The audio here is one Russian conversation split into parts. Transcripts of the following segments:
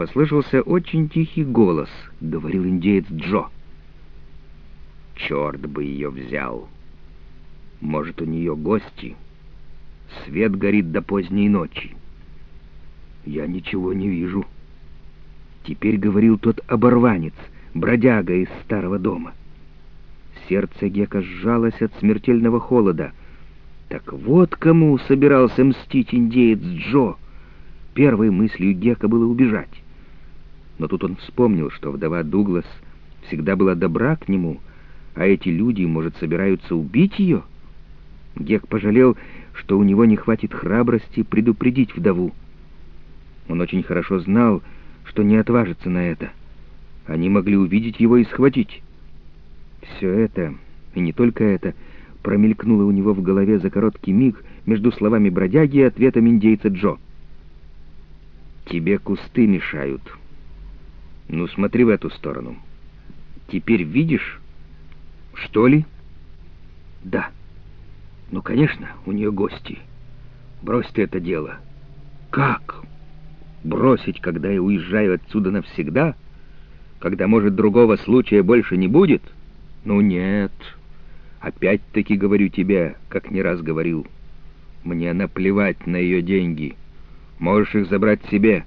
послышался очень тихий голос, говорил индеец Джо. Черт бы ее взял! Может, у нее гости? Свет горит до поздней ночи. Я ничего не вижу. Теперь говорил тот оборванец, бродяга из старого дома. Сердце Гека сжалось от смертельного холода. Так вот кому собирался мстить индеец Джо. Первой мыслью Гека было убежать. Но тут он вспомнил, что вдова Дуглас всегда была добра к нему, а эти люди, может, собираются убить ее? Гек пожалел, что у него не хватит храбрости предупредить вдову. Он очень хорошо знал, что не отважится на это. Они могли увидеть его и схватить. Все это, и не только это, промелькнуло у него в голове за короткий миг между словами бродяги и ответом индейца Джо. «Тебе кусты мешают. Ну, смотри в эту сторону. Теперь видишь? Что ли?» «Да. Ну, конечно, у нее гости. Брось ты это дело». «Как? Бросить, когда я уезжаю отсюда навсегда? Когда, может, другого случая больше не будет?» «Ну нет, опять-таки говорю тебе, как не раз говорил, мне наплевать на ее деньги, можешь их забрать себе,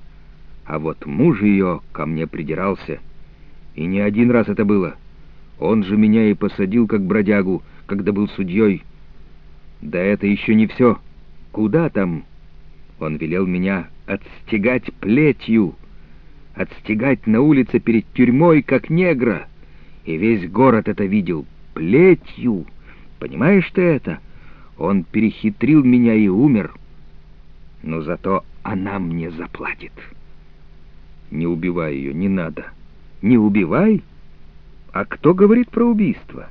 а вот муж ее ко мне придирался, и не один раз это было, он же меня и посадил как бродягу, когда был судьей. Да это еще не все, куда там?» Он велел меня отстегать плетью, отстегать на улице перед тюрьмой, как негра» и весь город это видел. Плетью. Понимаешь ты это? Он перехитрил меня и умер. Но зато она мне заплатит. Не убивай ее, не надо. Не убивай? А кто говорит про убийство?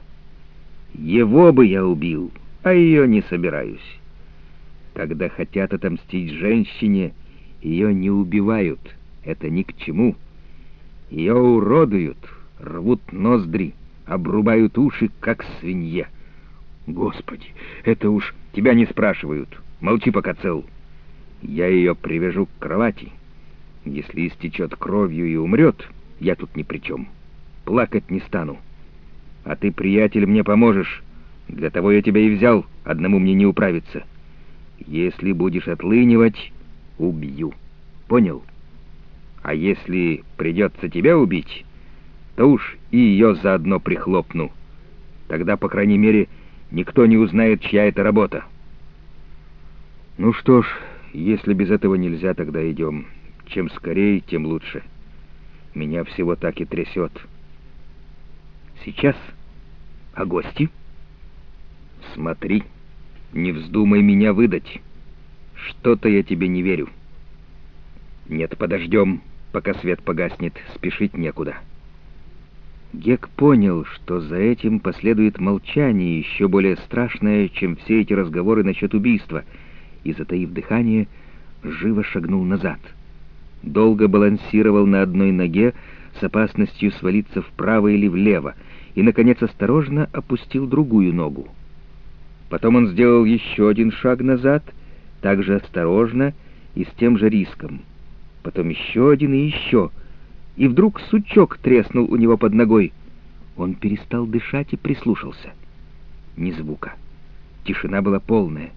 Его бы я убил, а ее не собираюсь. Когда хотят отомстить женщине, ее не убивают. Это ни к чему. Ее уродуют, рвут ноздри, обрубают уши, как свинья. Господи, это уж тебя не спрашивают. Молчи, пока цел. Я ее привяжу к кровати. Если истечет кровью и умрет, я тут ни при чем. Плакать не стану. А ты, приятель, мне поможешь. Для того я тебя и взял, одному мне не управиться. Если будешь отлынивать, убью. Понял? А если придется тебя убить то уж и ее заодно прихлопну. Тогда, по крайней мере, никто не узнает, чья это работа. Ну что ж, если без этого нельзя, тогда идем. Чем скорее, тем лучше. Меня всего так и трясет. Сейчас? А гости? Смотри, не вздумай меня выдать. Что-то я тебе не верю. Нет, подождем, пока свет погаснет, спешить некуда. Гек понял, что за этим последует молчание, еще более страшное, чем все эти разговоры насчет убийства, и, затаив дыхание, живо шагнул назад. Долго балансировал на одной ноге с опасностью свалиться вправо или влево, и, наконец, осторожно опустил другую ногу. Потом он сделал еще один шаг назад, также осторожно и с тем же риском. Потом еще один и еще — и вдруг сучок треснул у него под ногой. Он перестал дышать и прислушался. Ни звука. Тишина была полная.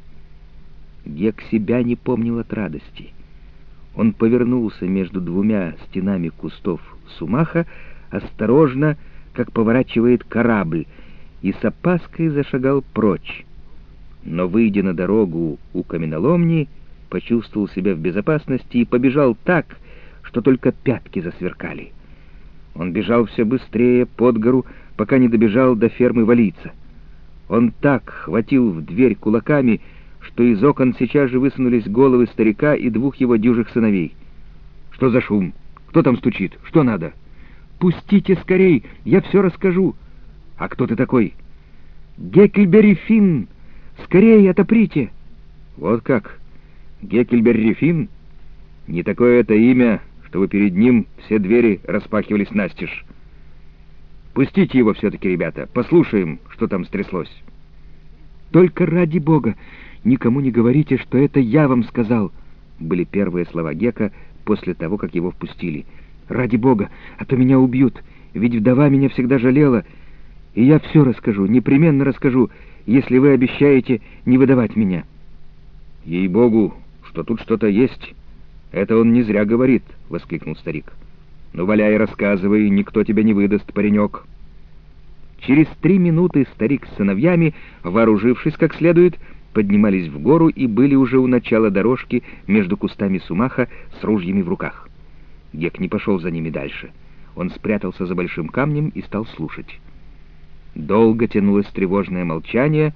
Гек себя не помнил от радости. Он повернулся между двумя стенами кустов сумаха, осторожно, как поворачивает корабль, и с опаской зашагал прочь. Но, выйдя на дорогу у каменоломни, почувствовал себя в безопасности и побежал так, что только пятки засверкали. Он бежал все быстрее под гору, пока не добежал до фермы валица. Он так хватил в дверь кулаками, что из окон сейчас же высунулись головы старика и двух его дюжих сыновей. «Что за шум? Кто там стучит? Что надо?» «Пустите скорей, я все расскажу». «А кто ты такой?» «Геккельберри Финн! Скорее отоприте!» «Вот как? Геккельберри Финн? Не такое это имя, чтобы перед ним все двери распахивались настежь. Пустите его все-таки, ребята, послушаем, что там стряслось. Только ради бога, никому не говорите, что это я вам сказал, были первые слова Гека, после того, как его впустили. «Ради Бога, а то меня убьют, ведь вдова меня всегда жалела, и я все расскажу, непременно расскажу, если вы обещаете не выдавать меня». «Ей-богу, что тут что-то есть, это он не зря говорит», — воскликнул старик. «Ну, валяй, рассказывай, никто тебя не выдаст, паренек». Через три минуты старик с сыновьями, вооружившись как следует, поднимались в гору и были уже у начала дорожки между кустами сумаха с ружьями в руках. Гек не пошел за ними дальше. Он спрятался за большим камнем и стал слушать. Долго тянулось тревожное молчание,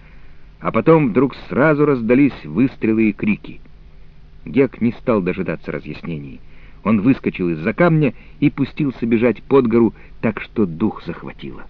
а потом вдруг сразу раздались выстрелы и крики. Гек не стал дожидаться разъяснений. Он выскочил из-за камня и пустился бежать под гору, так что дух захватило.